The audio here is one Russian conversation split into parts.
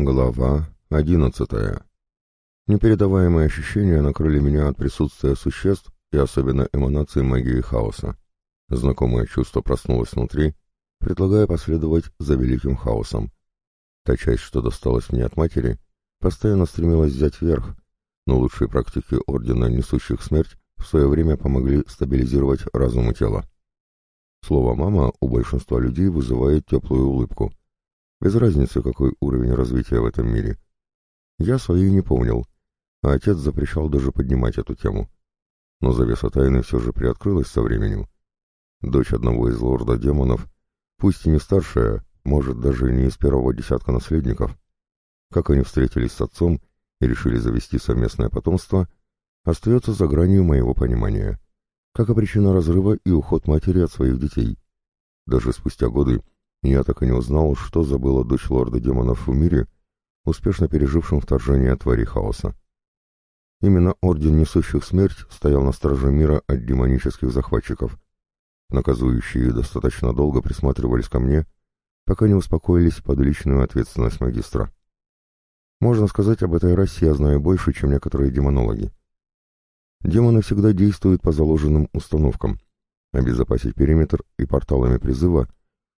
Глава одиннадцатая. Непередаваемые ощущения накрыли меня от присутствия существ и особенно эманации магии хаоса. Знакомое чувство проснулось внутри, предлагая последовать за великим хаосом. Та часть, что досталась мне от матери, постоянно стремилась взять верх, но лучшие практики Ордена Несущих Смерть в свое время помогли стабилизировать разум и тело. Слово «мама» у большинства людей вызывает теплую улыбку. Без разницы, какой уровень развития в этом мире. Я своей не помнил, а отец запрещал даже поднимать эту тему. Но завеса тайны все же приоткрылась со временем. Дочь одного из лорда демонов, пусть и не старшая, может, даже не из первого десятка наследников, как они встретились с отцом и решили завести совместное потомство, остается за гранью моего понимания, как и причина разрыва и уход матери от своих детей. Даже спустя годы я так и не узнал, что забыла дочь лорда демонов в мире, успешно пережившем вторжение твари хаоса. Именно Орден Несущих Смерть стоял на страже мира от демонических захватчиков. Наказующие достаточно долго присматривались ко мне, пока не успокоились под личную ответственность магистра. Можно сказать, об этой расе я знаю больше, чем некоторые демонологи. Демоны всегда действуют по заложенным установкам, обезопасить периметр и порталами призыва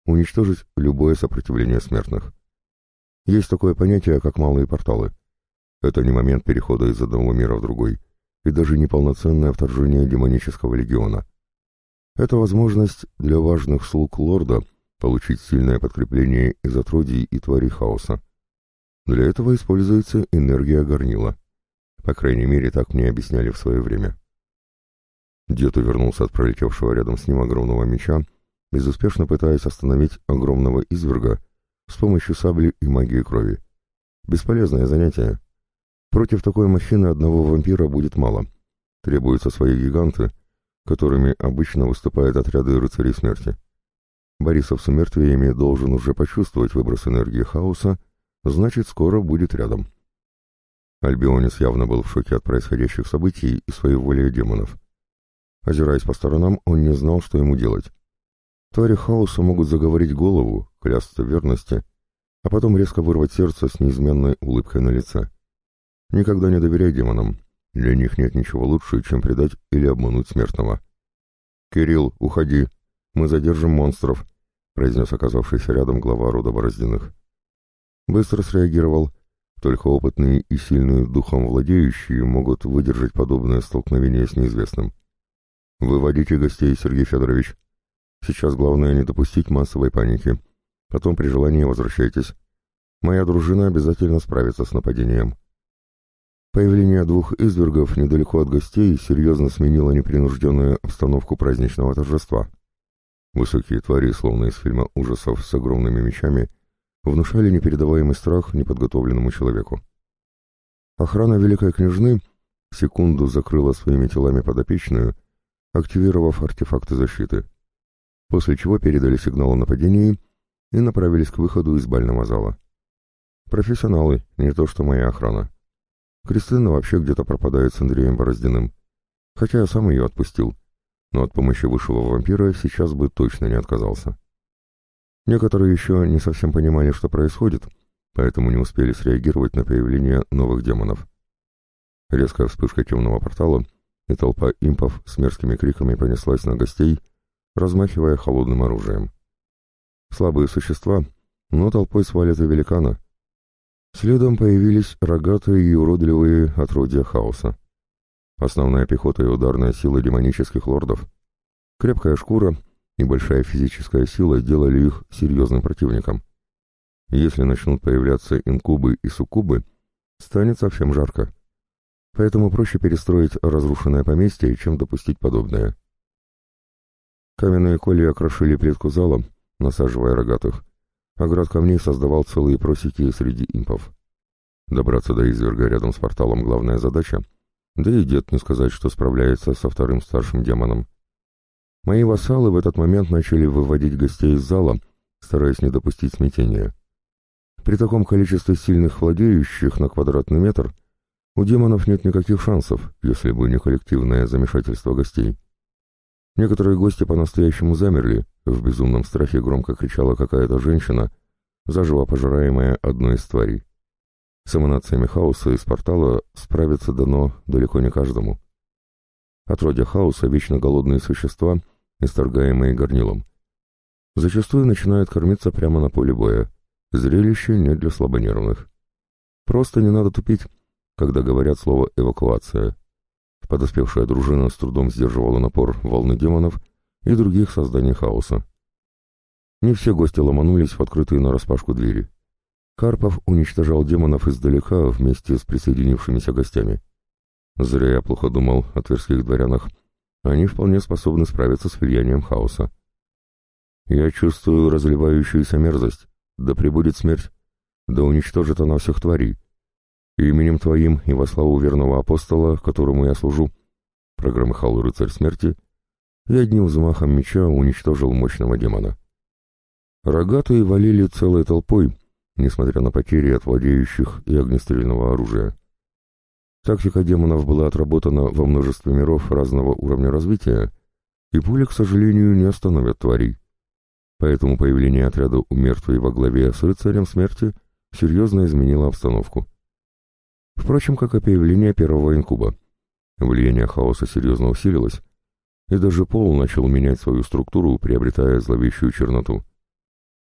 уничтожить любое сопротивление смертных. Есть такое понятие, как малые порталы. Это не момент перехода из одного мира в другой, и даже не полноценное вторжение демонического легиона. Это возможность для важных слуг лорда получить сильное подкрепление из отродий и тварей хаоса. Для этого используется энергия горнила. По крайней мере, так мне объясняли в свое время. Дед увернулся от пролетевшего рядом с ним огромного меча безуспешно пытаясь остановить огромного изверга с помощью сабли и магии крови. Бесполезное занятие. Против такой махины одного вампира будет мало. Требуются свои гиганты, которыми обычно выступают отряды рыцарей смерти. Борисов с умертвиями должен уже почувствовать выброс энергии хаоса, значит, скоро будет рядом. Альбионис явно был в шоке от происходящих событий и своей воли демонов. Озираясь по сторонам, он не знал, что ему делать. Твари хаоса могут заговорить голову, клясться верности, а потом резко вырвать сердце с неизменной улыбкой на лице. Никогда не доверяй демонам. Для них нет ничего лучше, чем предать или обмануть смертного. «Кирилл, уходи. Мы задержим монстров», — произнес оказавшийся рядом глава рода Бороздиных. Быстро среагировал. Только опытные и сильные духом владеющие могут выдержать подобное столкновение с неизвестным. «Выводите гостей, Сергей Федорович», Сейчас главное не допустить массовой паники. Потом при желании возвращайтесь. Моя дружина обязательно справится с нападением. Появление двух извергов недалеко от гостей серьезно сменило непринужденную обстановку праздничного торжества. Высокие твари, словно из фильма ужасов с огромными мечами, внушали непередаваемый страх неподготовленному человеку. Охрана Великой Княжны секунду закрыла своими телами подопечную, активировав артефакты защиты после чего передали сигнал о нападении и направились к выходу из бального зала. Профессионалы, не то что моя охрана. Кристина вообще где-то пропадает с Андреем Бороздиным, хотя я сам ее отпустил, но от помощи высшего вампира сейчас бы точно не отказался. Некоторые еще не совсем понимали, что происходит, поэтому не успели среагировать на появление новых демонов. Резкая вспышка темного портала, и толпа импов с мерзкими криками понеслась на гостей, размахивая холодным оружием. Слабые существа, но толпой свалят и великана. Следом появились рогатые и уродливые отродья хаоса. Основная пехота и ударная сила демонических лордов. Крепкая шкура и большая физическая сила делали их серьезным противником. Если начнут появляться инкубы и суккубы, станет совсем жарко. Поэтому проще перестроить разрушенное поместье, чем допустить подобное. Каменные колья окрошили плитку зала, насаживая рогатых, а град камней создавал целые просеки среди импов. Добраться до изверга рядом с порталом — главная задача, да и дед не сказать, что справляется со вторым старшим демоном. Мои вассалы в этот момент начали выводить гостей из зала, стараясь не допустить смятения. При таком количестве сильных владеющих на квадратный метр у демонов нет никаких шансов, если бы не коллективное замешательство гостей. Некоторые гости по-настоящему замерли, в безумном страхе громко кричала какая-то женщина, заживо пожираемая одной из тварей. С эманациями хаоса из портала справиться дано далеко не каждому. Отродья хаоса — вечно голодные существа, исторгаемые горнилом. Зачастую начинают кормиться прямо на поле боя. Зрелище не для слабонервных. Просто не надо тупить, когда говорят слово «эвакуация». Подоспевшая дружина с трудом сдерживала напор волны демонов и других созданий хаоса. Не все гости ломанулись в открытые нараспашку двери. Карпов уничтожал демонов издалека вместе с присоединившимися гостями. Зря я плохо думал о тверских дворянах. Они вполне способны справиться с влиянием хаоса. Я чувствую разливающуюся мерзость. Да пребудет смерть. Да уничтожит она всех тварей. Именем Твоим и во славу верного апостола, которому я служу, прогромыхал рыцарь смерти и одним взмахом меча уничтожил мощного демона. Рогатые валили целой толпой, несмотря на потери от владеющих и огнестрельного оружия. Тактика демонов была отработана во множестве миров разного уровня развития, и пули, к сожалению, не остановят тварей. Поэтому появление отряда у мертвой во главе с рыцарем смерти серьезно изменило обстановку. Впрочем, как и появление первого инкуба. Влияние хаоса серьезно усилилось, и даже пол начал менять свою структуру, приобретая зловещую черноту.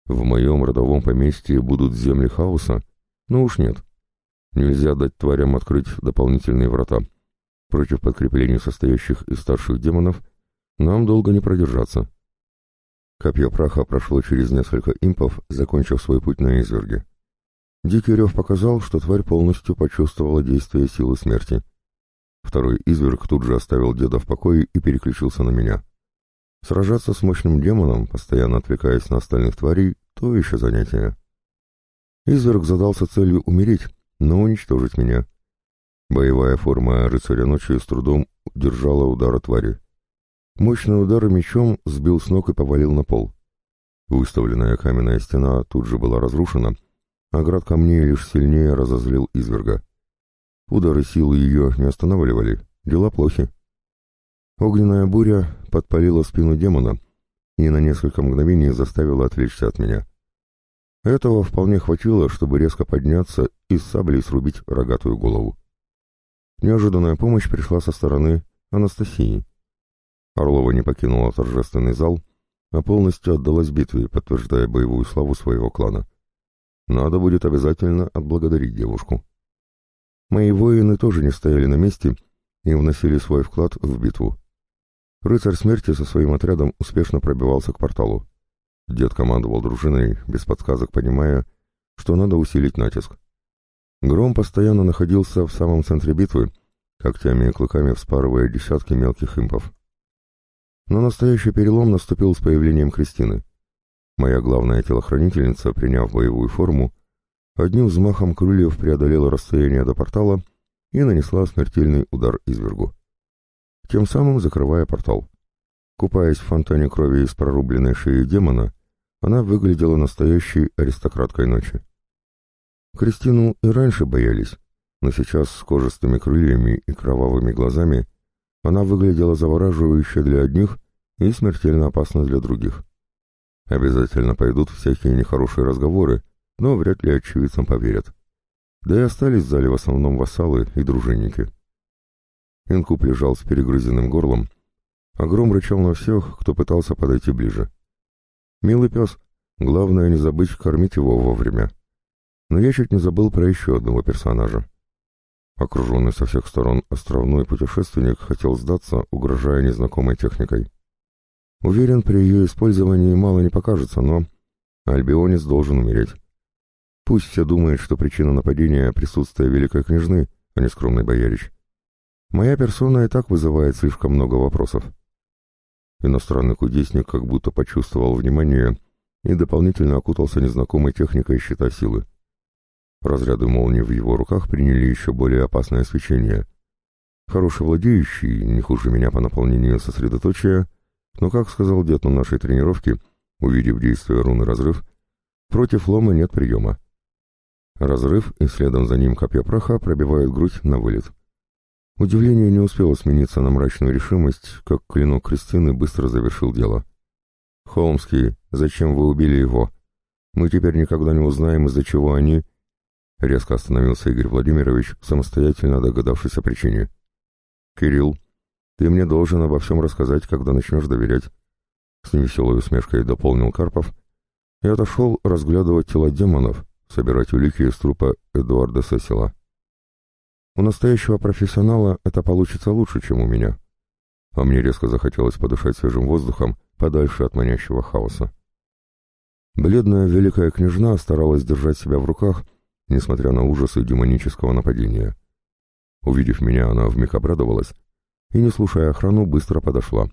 В моем родовом поместье будут земли хаоса? Ну уж нет. Нельзя дать тварям открыть дополнительные врата. Против подкреплений, состоящих из старших демонов, нам долго не продержаться. Копье праха прошло через несколько импов, закончив свой путь на изверге. Дикий рев показал, что тварь полностью почувствовала действие силы смерти. Второй изверг тут же оставил деда в покое и переключился на меня. Сражаться с мощным демоном, постоянно отвлекаясь на остальных тварей, то еще занятие. Изверг задался целью умереть, но уничтожить меня. Боевая форма рыцаря ночи с трудом держала удар твари. Мощный удар мечом сбил с ног и повалил на пол. Выставленная каменная стена тут же была разрушена, а град камней лишь сильнее разозлил изверга. Удары силы ее не останавливали, дела плохи. Огненная буря подпалила спину демона и на несколько мгновений заставила отвлечься от меня. Этого вполне хватило, чтобы резко подняться и с саблей срубить рогатую голову. Неожиданная помощь пришла со стороны Анастасии. Орлова не покинула торжественный зал, а полностью отдалась битве, подтверждая боевую славу своего клана. Надо будет обязательно отблагодарить девушку. Мои воины тоже не стояли на месте и вносили свой вклад в битву. Рыцарь смерти со своим отрядом успешно пробивался к порталу. Дед командовал дружиной, без подсказок понимая, что надо усилить натиск. Гром постоянно находился в самом центре битвы, когтями и клыками вспарывая десятки мелких импов. Но настоящий перелом наступил с появлением Кристины. Моя главная телохранительница, приняв боевую форму, одним взмахом крыльев преодолела расстояние до портала и нанесла смертельный удар извергу тем самым закрывая портал. Купаясь в фонтане крови из прорубленной шеи демона, она выглядела настоящей аристократкой ночи. Кристину и раньше боялись, но сейчас с кожистыми крыльями и кровавыми глазами она выглядела завораживающе для одних и смертельно опасна для других. Обязательно пойдут всякие нехорошие разговоры, но вряд ли очевидцам поверят. Да и остались в зале в основном вассалы и дружинники. Инкуб лежал с перегрызенным горлом, а гром рычал на всех, кто пытался подойти ближе. Милый пес, главное не забыть кормить его вовремя. Но я чуть не забыл про еще одного персонажа. Окруженный со всех сторон островной путешественник хотел сдаться, угрожая незнакомой техникой. Уверен, при ее использовании мало не покажется, но Альбионис должен умереть. Пусть все думают, что причина нападения — присутствие великой княжны, а не скромный боярич. Моя персона и так вызывает слишком много вопросов. Иностранный кудесник как будто почувствовал внимание и дополнительно окутался незнакомой техникой щита силы. Разряды молнии в его руках приняли еще более опасное свечение. Хороший владеющий, не хуже меня по наполнению сосредоточия, но, как сказал дед на нашей тренировке, увидев действие руны разрыв, против лома нет приема. Разрыв и следом за ним копья праха пробивают грудь на вылет. Удивление не успело смениться на мрачную решимость, как клинок Кристины быстро завершил дело. «Холмский, зачем вы убили его? Мы теперь никогда не узнаем, из-за чего они...» Резко остановился Игорь Владимирович, самостоятельно догадавшись о причине. «Кирилл, ты мне должен обо всем рассказать, когда начнешь доверять». С невеселой усмешкой дополнил Карпов и отошел разглядывать тела демонов, собирать улики из трупа Эдуарда Сесила. У настоящего профессионала это получится лучше, чем у меня. А мне резко захотелось подышать свежим воздухом подальше от манящего хаоса. Бледная великая княжна старалась держать себя в руках, несмотря на ужасы демонического нападения. Увидев меня, она вмиг обрадовалась и, не слушая охрану, быстро подошла.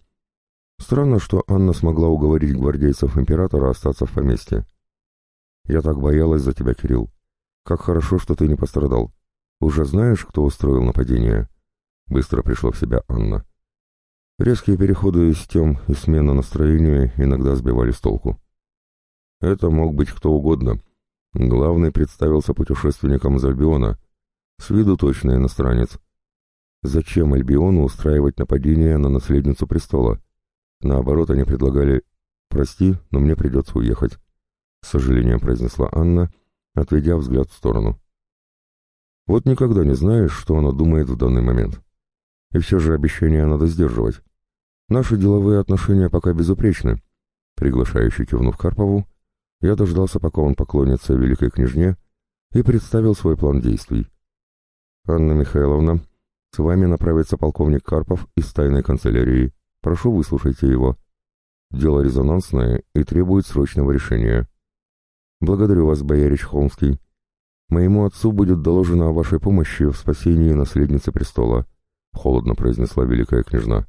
Странно, что Анна смогла уговорить гвардейцев императора остаться в поместье. «Я так боялась за тебя, Кирилл. Как хорошо, что ты не пострадал. Уже знаешь, кто устроил нападение?» Быстро пришла в себя Анна. Резкие переходы из тем и смена настроения иногда сбивали с толку. Это мог быть кто угодно. Главный представился путешественником из Альбиона. С виду точно иностранец. Зачем Альбиону устраивать нападение на наследницу престола? Наоборот, они предлагали «Прости, но мне придется уехать», — с сожалением произнесла Анна, отведя взгляд в сторону. Вот никогда не знаешь, что она думает в данный момент. И все же обещания надо сдерживать. Наши деловые отношения пока безупречны. Приглашающий кивнув Карпову, я дождался, пока он поклонится великой княжне, и представил свой план действий. «Анна Михайловна, с вами направится полковник Карпов из тайной канцелярии. Прошу, выслушайте его. Дело резонансное и требует срочного решения. Благодарю вас, боярич Холмский. Моему отцу будет доложено о вашей помощи в спасении наследницы престола, холодно произнесла великая княжна.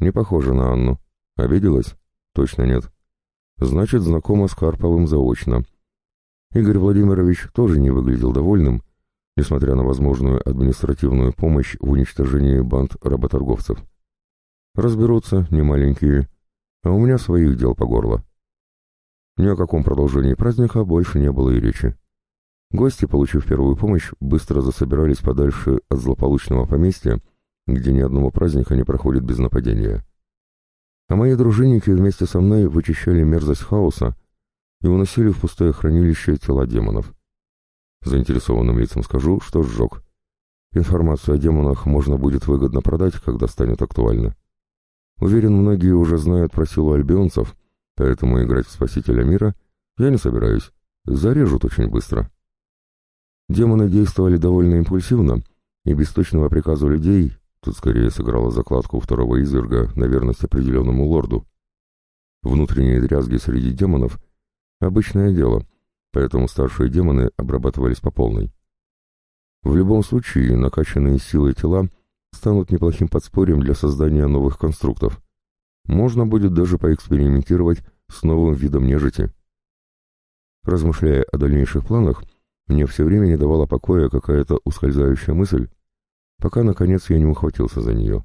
Не похоже на Анну. Обиделась? Точно нет. Значит, знакома с Карповым заочно. Игорь Владимирович тоже не выглядел довольным, несмотря на возможную административную помощь в уничтожении банд работорговцев. Разберутся, не маленькие, а у меня своих дел по горло. Ни о каком продолжении праздника больше не было и речи. Гости, получив первую помощь, быстро засобирались подальше от злополучного поместья, где ни одного праздника не проходит без нападения. А мои дружинники вместе со мной вычищали мерзость хаоса и уносили в пустое хранилище тела демонов. Заинтересованным лицам скажу, что сжег. Информацию о демонах можно будет выгодно продать, когда станет актуально. Уверен, многие уже знают про силу альбионцев, поэтому играть в Спасителя мира я не собираюсь. Зарежут очень быстро. Демоны действовали довольно импульсивно, и без точного приказа людей, тут скорее сыграла закладку второго изверга на верность определенному лорду. Внутренние дрязги среди демонов — обычное дело, поэтому старшие демоны обрабатывались по полной. В любом случае, накачанные силой тела станут неплохим подспорьем для создания новых конструктов. Можно будет даже поэкспериментировать с новым видом нежити. Размышляя о дальнейших планах, мне все время не давала покоя какая-то ускользающая мысль, пока, наконец, я не ухватился за нее.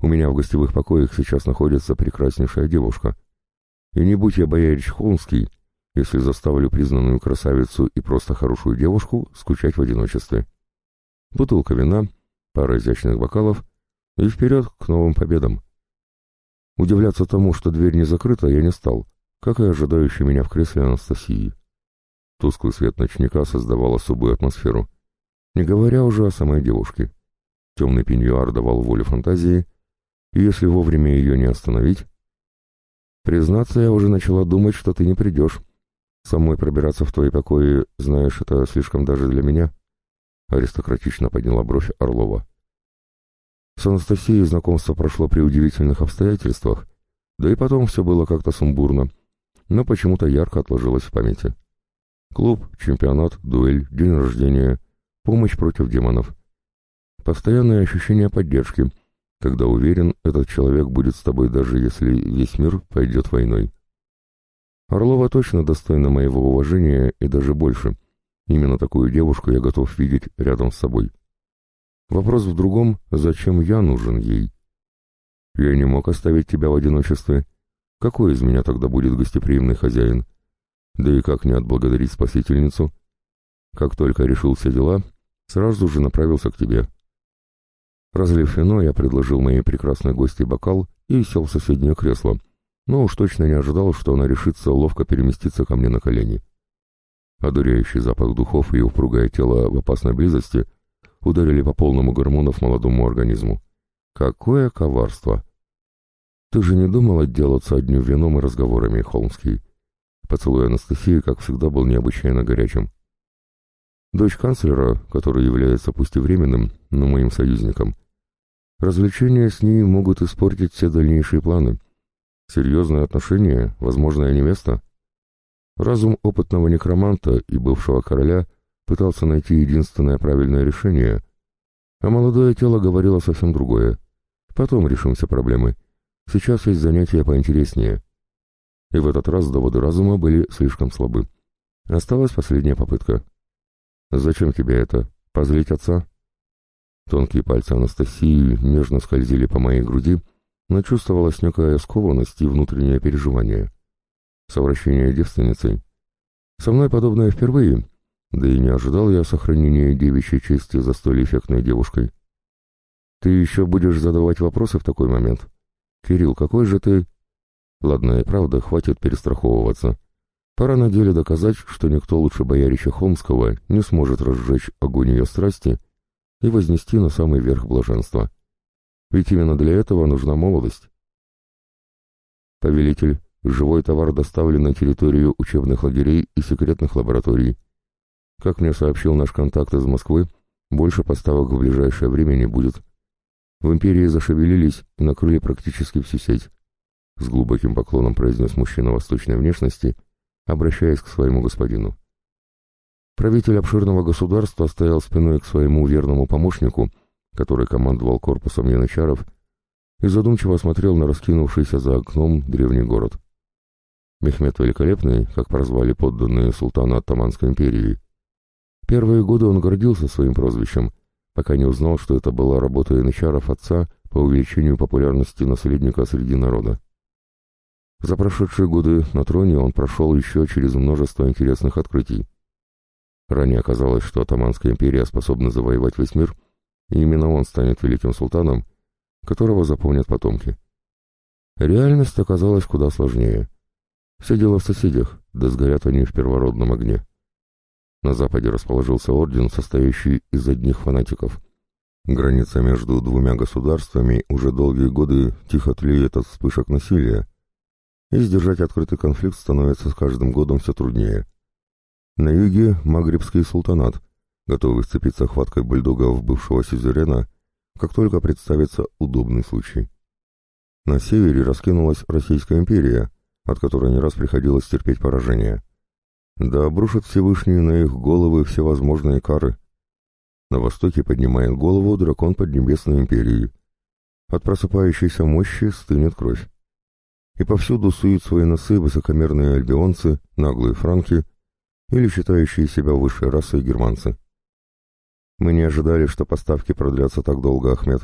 У меня в гостевых покоях сейчас находится прекраснейшая девушка. И не будь я боярич Холмский, если заставлю признанную красавицу и просто хорошую девушку скучать в одиночестве. Бутылка вина — пара изящных бокалов и вперед к новым победам. Удивляться тому, что дверь не закрыта, я не стал, как и ожидающий меня в кресле Анастасии. Тусклый свет ночника создавал особую атмосферу, не говоря уже о самой девушке. Темный пеньюар давал волю фантазии, и если вовремя ее не остановить... Признаться, я уже начала думать, что ты не придешь. Самой пробираться в твои покои, знаешь, это слишком даже для меня. Аристократично подняла бровь Орлова. С Анастасией знакомство прошло при удивительных обстоятельствах, да и потом все было как-то сумбурно, но почему-то ярко отложилось в памяти. Клуб, чемпионат, дуэль, день рождения, помощь против демонов. Постоянное ощущение поддержки, когда уверен, этот человек будет с тобой даже если весь мир пойдет войной. Орлова точно достойна моего уважения и даже больше. Именно такую девушку я готов видеть рядом с собой. Вопрос в другом, зачем я нужен ей? Я не мог оставить тебя в одиночестве. Какой из меня тогда будет гостеприимный хозяин? Да и как не отблагодарить спасительницу? Как только решил все дела, сразу же направился к тебе. Разлив вино, я предложил моей прекрасной гости бокал и сел в соседнее кресло, но уж точно не ожидал, что она решится ловко переместиться ко мне на колени. Одуряющий запах духов и упругое тело в опасной близости ударили по полному гормонов молодому организму. Какое коварство! Ты же не думал отделаться одним вином и разговорами, Холмский? Поцелуй Анастасии, как всегда, был необычайно горячим. Дочь канцлера, который является пусть и временным, но моим союзником, развлечения с ней могут испортить все дальнейшие планы. Серьезные отношения, возможная невеста. Разум опытного некроманта и бывшего короля пытался найти единственное правильное решение, а молодое тело говорило совсем другое. Потом решим все проблемы. Сейчас есть занятия поинтереснее. И в этот раз доводы разума были слишком слабы. Осталась последняя попытка. «Зачем тебе это? Позлить отца?» Тонкие пальцы Анастасии нежно скользили по моей груди, но чувствовалась некая скованность и внутреннее переживание. Совращение девственницей. Со мной подобное впервые, да и не ожидал я сохранения девичьей чести за столь эффектной девушкой. Ты еще будешь задавать вопросы в такой момент? Кирилл, какой же ты... Ладно, и правда, хватит перестраховываться. Пора на деле доказать, что никто лучше боярича Холмского не сможет разжечь огонь ее страсти и вознести на самый верх блаженства. Ведь именно для этого нужна молодость. Повелитель, живой товар доставлен на территорию учебных лагерей и секретных лабораторий. Как мне сообщил наш контакт из Москвы, больше поставок в ближайшее время не будет. В империи зашевелились и накрыли практически всю сеть. С глубоким поклоном произнес мужчина восточной внешности, обращаясь к своему господину. Правитель обширного государства стоял спиной к своему верному помощнику, который командовал корпусом янычаров, и задумчиво смотрел на раскинувшийся за окном древний город. Мехмед Великолепный, как прозвали подданные султана Оттаманской империи. Первые годы он гордился своим прозвищем, пока не узнал, что это была работа янычаров отца по увеличению популярности наследника среди народа. За прошедшие годы на троне он прошел еще через множество интересных открытий. Ранее оказалось, что Атаманская империя способна завоевать весь мир, и именно он станет великим султаном, которого запомнят потомки. Реальность оказалась куда сложнее. Все дело в соседях, да сгорят они в первородном огне. На западе расположился орден, состоящий из одних фанатиков. Граница между двумя государствами уже долгие годы тихо тлеет от вспышек насилия, и сдержать открытый конфликт становится с каждым годом все труднее. На юге — Магрибский султанат, готовый сцепиться хваткой бульдогов бывшего сюзерена, как только представится удобный случай. На севере раскинулась Российская империя, от которой не раз приходилось терпеть поражение. Да обрушит Всевышний на их головы всевозможные кары. На востоке поднимает голову дракон Поднебесной империи. От просыпающейся мощи стынет кровь. И повсюду суют свои носы высокомерные альбионцы, наглые франки или считающие себя высшей расой германцы. Мы не ожидали, что поставки продлятся так долго, Ахмед.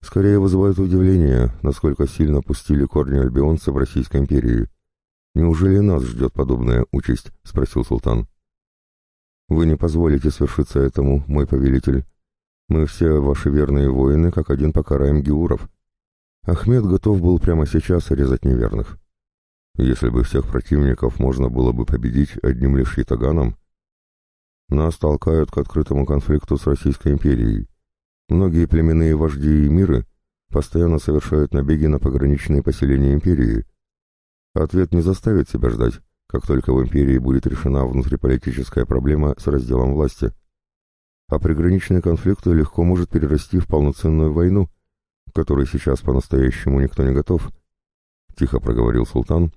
Скорее вызывает удивление, насколько сильно пустили корни альбионцы в Российской империи. «Неужели нас ждет подобная участь?» — спросил султан. «Вы не позволите свершиться этому, мой повелитель. Мы все ваши верные воины, как один покараем геуров». Ахмед готов был прямо сейчас резать неверных. Если бы всех противников можно было бы победить одним лишь ятаганом, нас толкают к открытому конфликту с Российской империей. Многие племенные вожди и миры постоянно совершают набеги на пограничные поселения империи, Ответ не заставит себя ждать, как только в империи будет решена внутриполитическая проблема с разделом власти. А приграничные конфликты легко может перерасти в полноценную войну, которой сейчас по-настоящему никто не готов. Тихо проговорил султан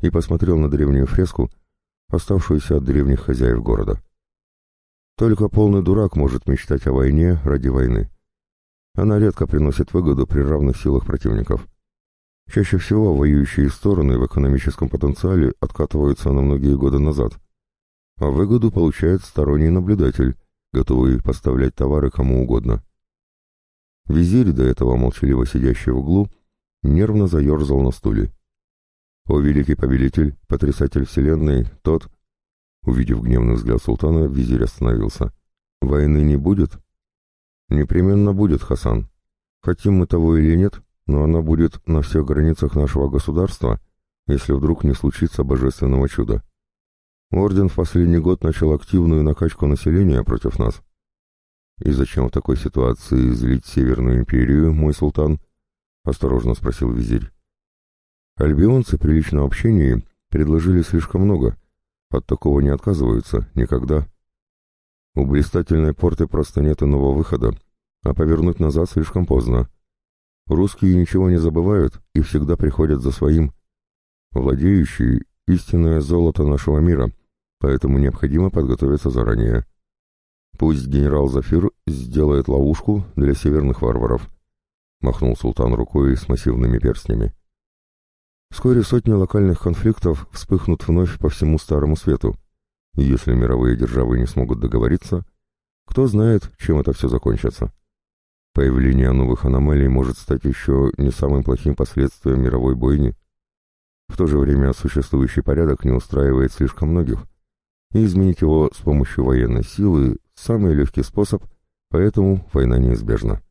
и посмотрел на древнюю фреску, оставшуюся от древних хозяев города. Только полный дурак может мечтать о войне ради войны. Она редко приносит выгоду при равных силах противников. Чаще всего воюющие стороны в экономическом потенциале откатываются на многие годы назад, а выгоду получает сторонний наблюдатель, готовый поставлять товары кому угодно. Визирь, до этого молчаливо сидящий в углу, нервно заерзал на стуле. «О, великий повелитель, потрясатель вселенной, тот...» Увидев гневный взгляд султана, визирь остановился. «Войны не будет?» «Непременно будет, Хасан. Хотим мы того или нет, но она будет на всех границах нашего государства, если вдруг не случится божественного чуда. Орден в последний год начал активную накачку населения против нас. «И зачем в такой ситуации злить Северную империю, мой султан?» — осторожно спросил визирь. Альбионцы при личном общении предложили слишком много. От такого не отказываются, никогда. У блистательной порты просто нет иного выхода, а повернуть назад слишком поздно. Русские ничего не забывают и всегда приходят за своим. Владеющие — истинное золото нашего мира, поэтому необходимо подготовиться заранее. Пусть генерал Зафир сделает ловушку для северных варваров. Махнул султан рукой с массивными перстнями. Вскоре сотни локальных конфликтов вспыхнут вновь по всему Старому Свету. И если мировые державы не смогут договориться, кто знает, чем это все закончится. Появление новых аномалий может стать еще не самым плохим последствием мировой бойни. В то же время существующий порядок не устраивает слишком многих, и изменить его с помощью военной силы – самый легкий способ, поэтому война неизбежна.